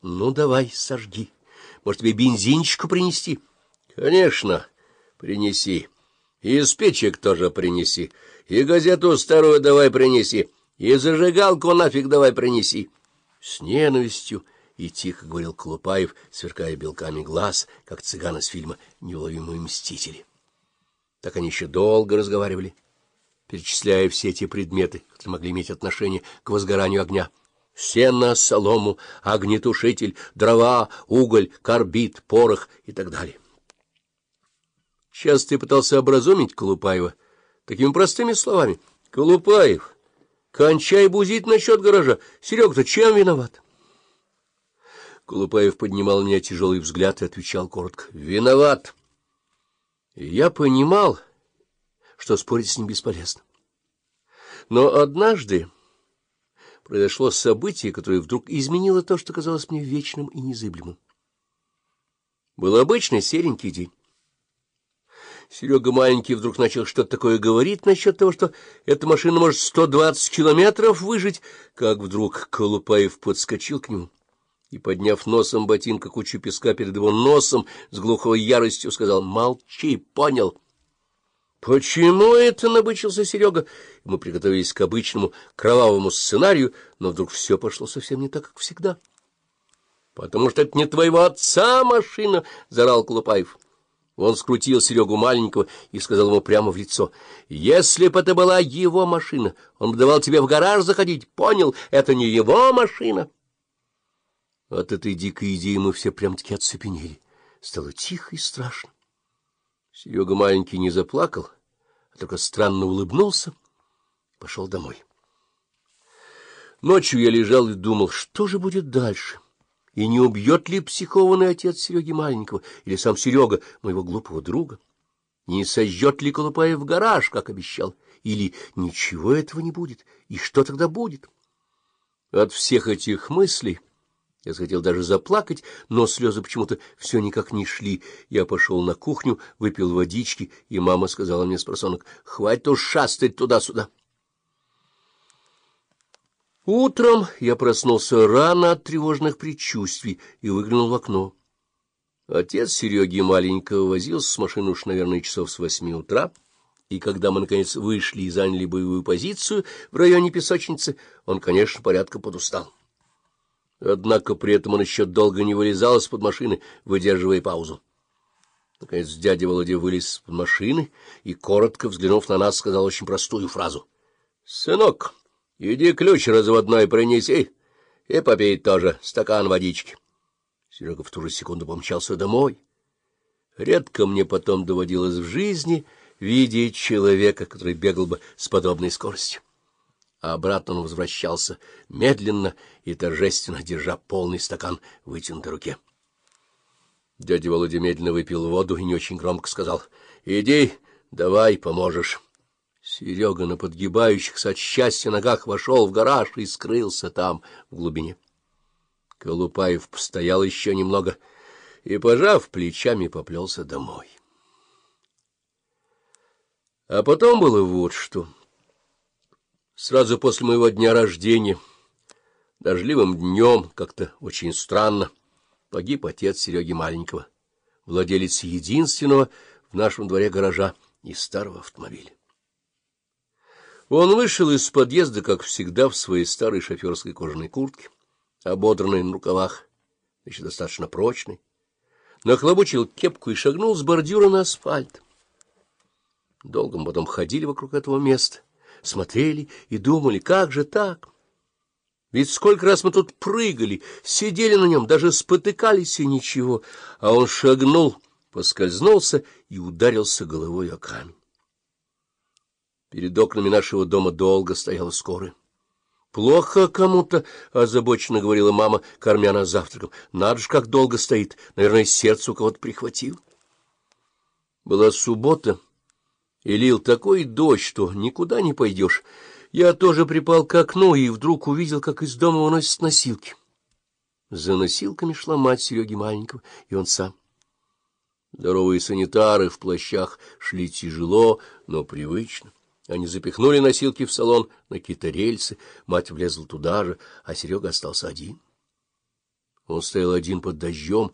— Ну, давай, сожги. Может, тебе бензинчику принести? — Конечно, принеси. И спичек тоже принеси. И газету старую давай принеси. И зажигалку нафиг давай принеси. С ненавистью и тихо говорил Колупаев, сверкая белками глаз, как цыган из фильма «Неуловимые мстители». Так они еще долго разговаривали, перечисляя все эти предметы, которые могли иметь отношение к возгоранию огня. Сено, солому, огнетушитель, дрова, уголь, карбид, порох и так далее. Часто я пытался образумить Колупаева такими простыми словами. — Колупаев, кончай бузить насчет гаража. Серега-то чем виноват? Колупаев поднимал на меня тяжелый взгляд и отвечал коротко. — Виноват. Я понимал, что спорить с ним бесполезно. Но однажды произошло событие, которое вдруг изменило то, что казалось мне вечным и незыблемым. Был обычный серенький день. Серега маленький вдруг начал что-то такое говорить насчет того, что эта машина может сто двадцать километров выжить, как вдруг Колупаев подскочил к нему и, подняв носом ботинка кучу песка перед его носом, с глухой яростью сказал «Молчи, понял?» «Почему это?» — набычился Серега. Мы приготовились к обычному кровавому сценарию, но вдруг все пошло совсем не так, как всегда. «Потому что это не твоего отца машина!» — зарал Колупаев. Он скрутил Серегу маленького и сказал ему прямо в лицо. — Если бы это была его машина, он бы давал тебе в гараж заходить. Понял, это не его машина. От этой дикой идеи мы все прям-таки оцепенели. Стало тихо и страшно. Серега маленький не заплакал, а только странно улыбнулся пошел домой. Ночью я лежал и думал, что же будет дальше. — и не убьет ли психованный отец Сереги маленького или сам Серега, моего глупого друга? Не сожжет ли Колупаев в гараж, как обещал? Или ничего этого не будет? И что тогда будет? От всех этих мыслей я захотел даже заплакать, но слезы почему-то все никак не шли. Я пошел на кухню, выпил водички, и мама сказала мне с просонок, «Хватит уж шастать туда-сюда». Утром я проснулся рано от тревожных предчувствий и выглянул в окно. Отец Сереги маленького возился с машины уж, наверное, часов с восьми утра, и когда мы, наконец, вышли и заняли боевую позицию в районе песочницы, он, конечно, порядка подустал. Однако при этом он еще долго не вылезал из-под машины, выдерживая паузу. Наконец дядя Володя вылез из-под машины и, коротко взглянув на нас, сказал очень простую фразу. — Сынок! — Иди ключ разводной принеси и попей тоже стакан водички. Серега в ту же секунду помчался домой. Редко мне потом доводилось в жизни видеть человека, который бегал бы с подобной скоростью. А обратно он возвращался медленно и торжественно, держа полный стакан в вытянутой руке. Дядя Володя медленно выпил воду и не очень громко сказал, — Иди, давай, поможешь. Серега на подгибающихся от счастья ногах вошел в гараж и скрылся там, в глубине. Колупаев постоял еще немного и, пожав плечами, поплелся домой. А потом было вот что. Сразу после моего дня рождения, дождливым днем, как-то очень странно, погиб отец Сереги Маленького, владелец единственного в нашем дворе гаража и старого автомобиля. Он вышел из подъезда, как всегда, в своей старой шоферской кожаной куртке, ободранной на рукавах, еще достаточно прочной, нахлобучил кепку и шагнул с бордюра на асфальт. Долго мы потом ходили вокруг этого места, смотрели и думали, как же так? Ведь сколько раз мы тут прыгали, сидели на нем, даже спотыкались и ничего, а он шагнул, поскользнулся и ударился головой о камень. Перед окнами нашего дома долго стояла скорая. — Плохо кому-то, — озабоченно говорила мама, кормя нас завтраком. — Надо ж, как долго стоит. Наверное, сердце у кого-то прихватил. Была суббота, и лил такой дождь, что никуда не пойдешь. Я тоже припал к окну и вдруг увидел, как из дома выносят носилки. За носилками шла мать Сереги маленького, и он сам. Здоровые санитары в плащах шли тяжело, но привычно. Они запихнули носилки в салон на какие-то рельсы, мать влезла туда же, а Серега остался один. Он стоял один под дождем,